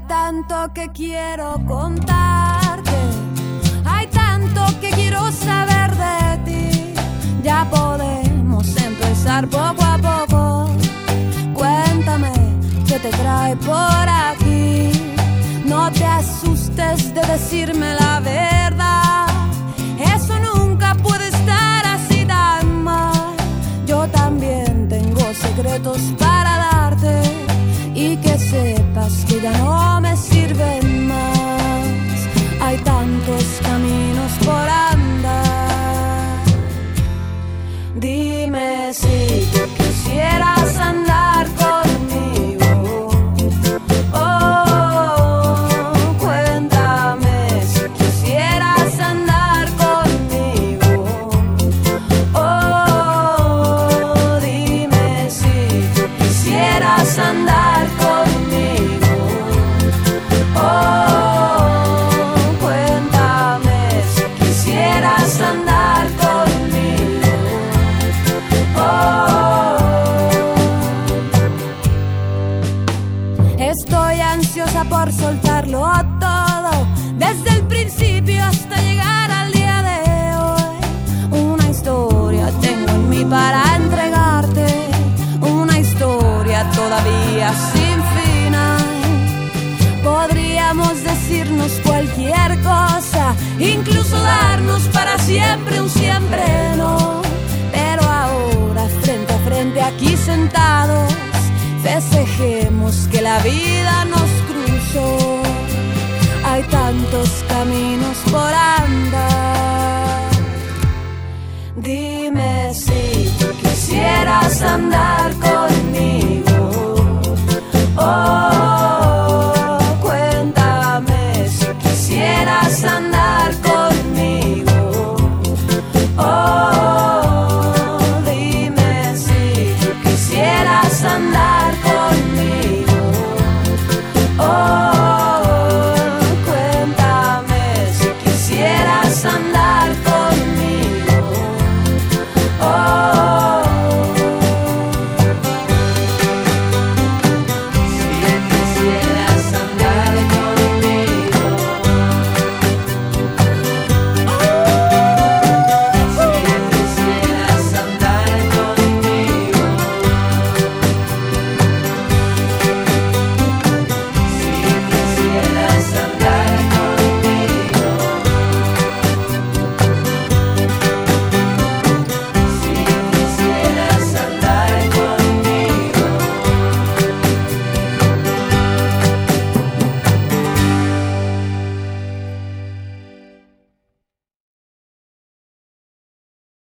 tanto que quiero contarte, hay tanto que quiero saber de ti. Ya podemos empezar poco a poco. Cuéntame qué te trae por aquí. No te asustes de decirme la verdad. Eso nunca puede estar así tan mal. Yo también tengo secretos para darte y que sepas que ya no me por soltarlo todo, desde el principio hasta llegar al día de hoy. Una historia tengo en mí para entregarte, una historia todavía sin final. Podríamos decirnos cualquier cosa, incluso darnos para la vida nos cruzó. Hay tantos caminos